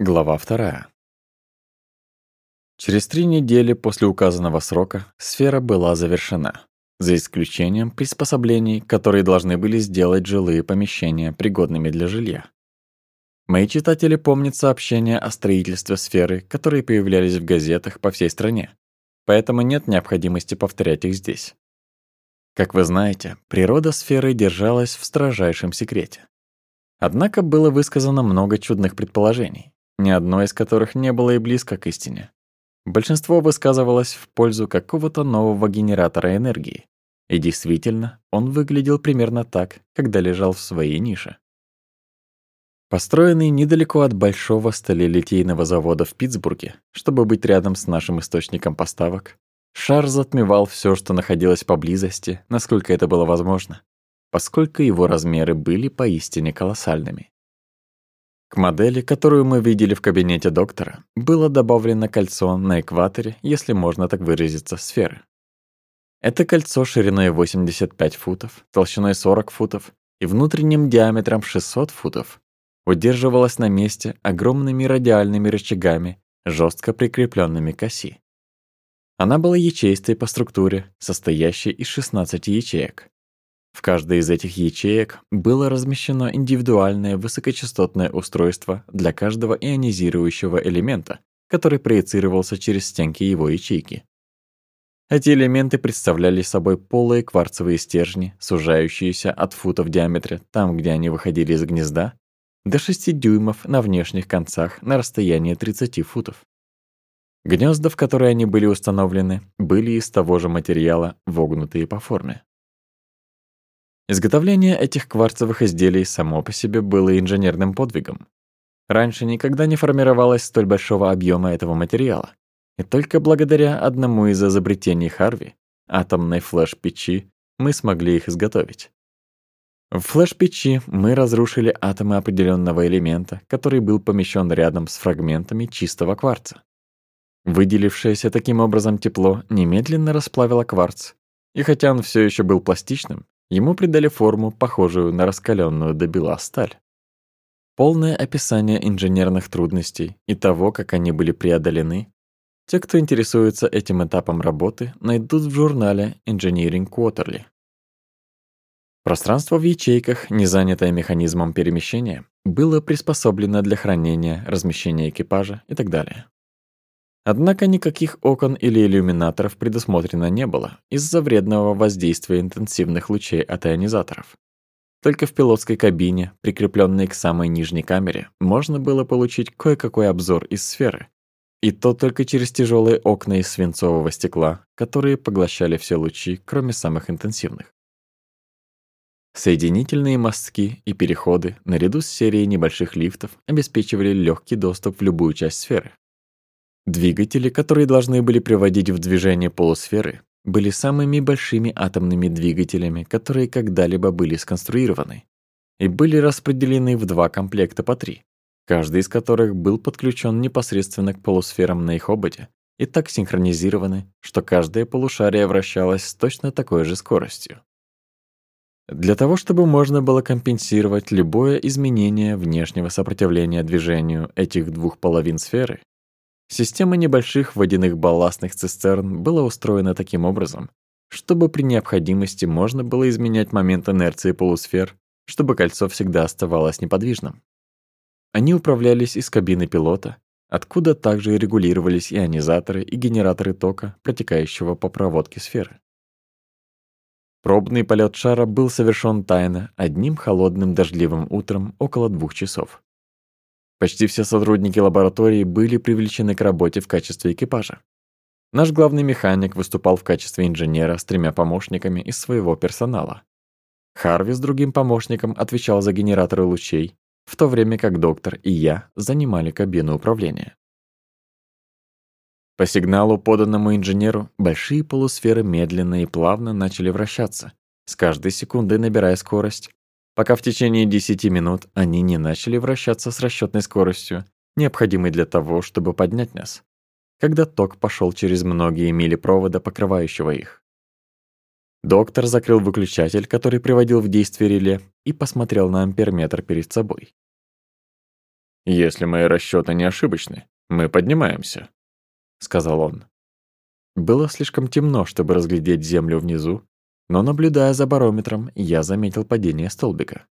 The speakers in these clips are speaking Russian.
Глава вторая. Через три недели после указанного срока сфера была завершена, за исключением приспособлений, которые должны были сделать жилые помещения пригодными для жилья. Мои читатели помнят сообщения о строительстве сферы, которые появлялись в газетах по всей стране, поэтому нет необходимости повторять их здесь. Как вы знаете, природа сферы держалась в строжайшем секрете. Однако было высказано много чудных предположений, ни одно из которых не было и близко к истине. Большинство высказывалось в пользу какого-то нового генератора энергии. И действительно, он выглядел примерно так, когда лежал в своей нише. Построенный недалеко от большого сталелитейного завода в Питтсбурге, чтобы быть рядом с нашим источником поставок, шар затмевал все, что находилось поблизости, насколько это было возможно, поскольку его размеры были поистине колоссальными. К модели, которую мы видели в кабинете доктора, было добавлено кольцо на экваторе, если можно так выразиться, сферы. Это кольцо шириной 85 футов, толщиной 40 футов и внутренним диаметром 600 футов удерживалось на месте огромными радиальными рычагами, жестко прикрепленными к оси. Она была ячейстой по структуре, состоящей из 16 ячеек. В каждой из этих ячеек было размещено индивидуальное высокочастотное устройство для каждого ионизирующего элемента, который проецировался через стенки его ячейки. Эти элементы представляли собой полые кварцевые стержни, сужающиеся от фута в диаметре там, где они выходили из гнезда, до 6 дюймов на внешних концах на расстоянии 30 футов. Гнезда, в которые они были установлены, были из того же материала, вогнутые по форме. Изготовление этих кварцевых изделий само по себе было инженерным подвигом. Раньше никогда не формировалось столь большого объема этого материала. И только благодаря одному из изобретений Харви, атомной флэш-печи мы смогли их изготовить. В флэш-печи мы разрушили атомы определенного элемента, который был помещен рядом с фрагментами чистого кварца. Выделившееся таким образом тепло немедленно расплавило кварц, и хотя он все еще был пластичным, Ему придали форму, похожую на раскаленную до бела сталь. Полное описание инженерных трудностей и того, как они были преодолены, те, кто интересуется этим этапом работы, найдут в журнале Engineering Quarterly. Пространство в ячейках, не занятое механизмом перемещения, было приспособлено для хранения, размещения экипажа и так далее. Однако никаких окон или иллюминаторов предусмотрено не было из-за вредного воздействия интенсивных лучей от ионизаторов. Только в пилотской кабине, прикрепленной к самой нижней камере, можно было получить кое-какой обзор из сферы. И то только через тяжелые окна из свинцового стекла, которые поглощали все лучи, кроме самых интенсивных. Соединительные мостки и переходы, наряду с серией небольших лифтов, обеспечивали легкий доступ в любую часть сферы, Двигатели, которые должны были приводить в движение полусферы, были самыми большими атомными двигателями, которые когда-либо были сконструированы, и были распределены в два комплекта по три, каждый из которых был подключен непосредственно к полусферам на их ободе и так синхронизированы, что каждое полушарие вращалось с точно такой же скоростью. Для того, чтобы можно было компенсировать любое изменение внешнего сопротивления движению этих двух половин сферы, Система небольших водяных балластных цистерн была устроена таким образом, чтобы при необходимости можно было изменять момент инерции полусфер, чтобы кольцо всегда оставалось неподвижным. Они управлялись из кабины пилота, откуда также регулировались ионизаторы и генераторы тока, протекающего по проводке сферы. Пробный полет шара был совершен тайно одним холодным дождливым утром около двух часов. Почти все сотрудники лаборатории были привлечены к работе в качестве экипажа. Наш главный механик выступал в качестве инженера с тремя помощниками из своего персонала. Харви с другим помощником отвечал за генераторы лучей, в то время как доктор и я занимали кабину управления. По сигналу, поданному инженеру, большие полусферы медленно и плавно начали вращаться, с каждой секундой набирая скорость, пока в течение 10 минут они не начали вращаться с расчетной скоростью, необходимой для того, чтобы поднять нас, когда ток пошел через многие мили провода, покрывающего их. Доктор закрыл выключатель, который приводил в действие реле, и посмотрел на амперметр перед собой. «Если мои расчеты не ошибочны, мы поднимаемся», — сказал он. Было слишком темно, чтобы разглядеть землю внизу, но, наблюдая за барометром, я заметил падение столбика.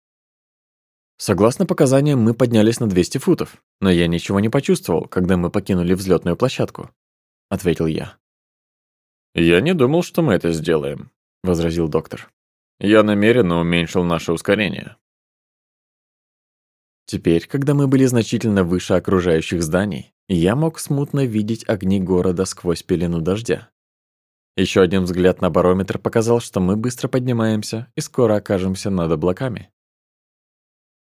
Согласно показаниям, мы поднялись на 200 футов, но я ничего не почувствовал, когда мы покинули взлетную площадку, — ответил я. «Я не думал, что мы это сделаем», — возразил доктор. «Я намеренно уменьшил наше ускорение». Теперь, когда мы были значительно выше окружающих зданий, я мог смутно видеть огни города сквозь пелену дождя. Еще один взгляд на барометр показал, что мы быстро поднимаемся и скоро окажемся над облаками.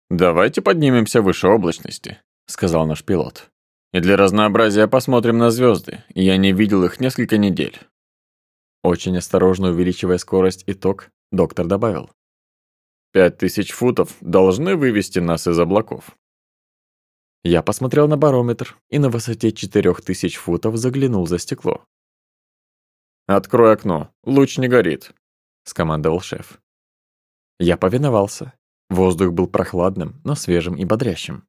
«Давайте поднимемся выше облачности», — сказал наш пилот. «И для разнообразия посмотрим на звезды. Я не видел их несколько недель». Очень осторожно увеличивая скорость и ток, доктор добавил. «Пять тысяч футов должны вывести нас из облаков». Я посмотрел на барометр и на высоте 4000 футов заглянул за стекло, «Открой окно, луч не горит», — скомандовал шеф. Я повиновался. Воздух был прохладным, но свежим и бодрящим.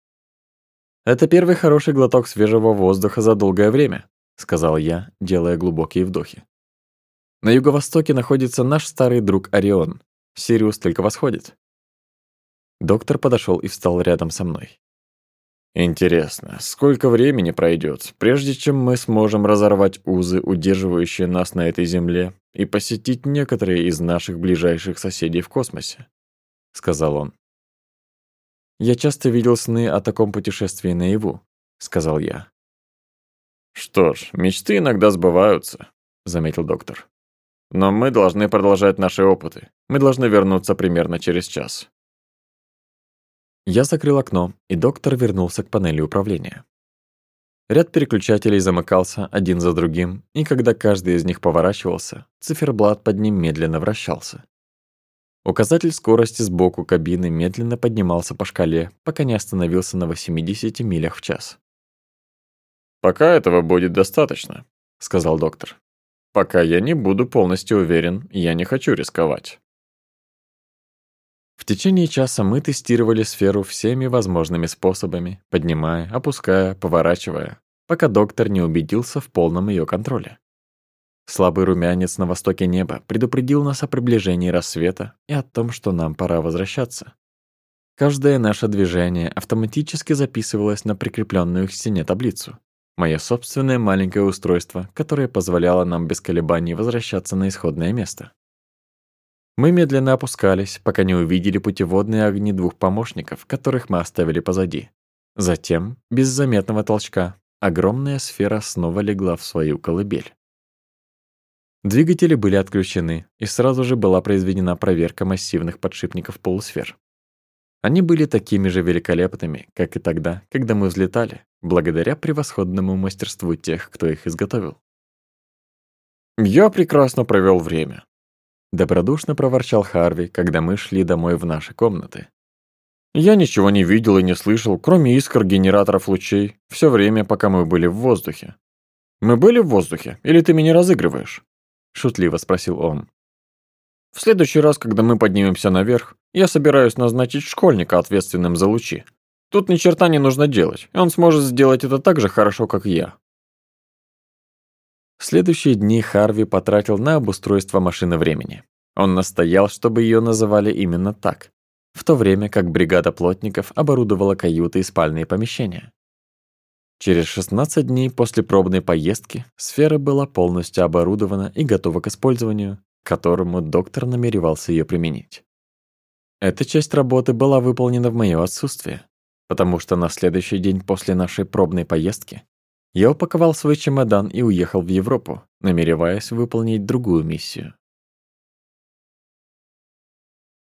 «Это первый хороший глоток свежего воздуха за долгое время», — сказал я, делая глубокие вдохи. «На юго-востоке находится наш старый друг Орион. Сириус только восходит». Доктор подошел и встал рядом со мной. Интересно, сколько времени пройдет, прежде чем мы сможем разорвать узы, удерживающие нас на этой земле, и посетить некоторые из наших ближайших соседей в космосе?» — сказал он. «Я часто видел сны о таком путешествии наяву», — сказал я. «Что ж, мечты иногда сбываются», — заметил доктор. «Но мы должны продолжать наши опыты. Мы должны вернуться примерно через час». Я закрыл окно, и доктор вернулся к панели управления. Ряд переключателей замыкался один за другим, и когда каждый из них поворачивался, циферблат под ним медленно вращался. Указатель скорости сбоку кабины медленно поднимался по шкале, пока не остановился на 80 милях в час. «Пока этого будет достаточно», — сказал доктор. «Пока я не буду полностью уверен, я не хочу рисковать». В течение часа мы тестировали сферу всеми возможными способами, поднимая, опуская, поворачивая, пока доктор не убедился в полном ее контроле. Слабый румянец на востоке неба предупредил нас о приближении рассвета и о том, что нам пора возвращаться. Каждое наше движение автоматически записывалось на прикрепленную к стене таблицу. Мое собственное маленькое устройство, которое позволяло нам без колебаний возвращаться на исходное место. Мы медленно опускались, пока не увидели путеводные огни двух помощников, которых мы оставили позади. Затем, без заметного толчка, огромная сфера снова легла в свою колыбель. Двигатели были отключены, и сразу же была произведена проверка массивных подшипников полусфер. Они были такими же великолепными, как и тогда, когда мы взлетали, благодаря превосходному мастерству тех, кто их изготовил. «Я прекрасно провел время», Добродушно проворчал Харви, когда мы шли домой в наши комнаты. Я ничего не видел и не слышал, кроме искр генераторов лучей, все время, пока мы были в воздухе. «Мы были в воздухе, или ты меня разыгрываешь?» — шутливо спросил он. «В следующий раз, когда мы поднимемся наверх, я собираюсь назначить школьника ответственным за лучи. Тут ни черта не нужно делать, он сможет сделать это так же хорошо, как я». Следующие дни Харви потратил на обустройство машины времени. Он настоял, чтобы ее называли именно так, в то время как бригада плотников оборудовала каюты и спальные помещения. Через 16 дней после пробной поездки сфера была полностью оборудована и готова к использованию, которому доктор намеревался ее применить. Эта часть работы была выполнена в моё отсутствие, потому что на следующий день после нашей пробной поездки я упаковал свой чемодан и уехал в Европу, намереваясь выполнить другую миссию.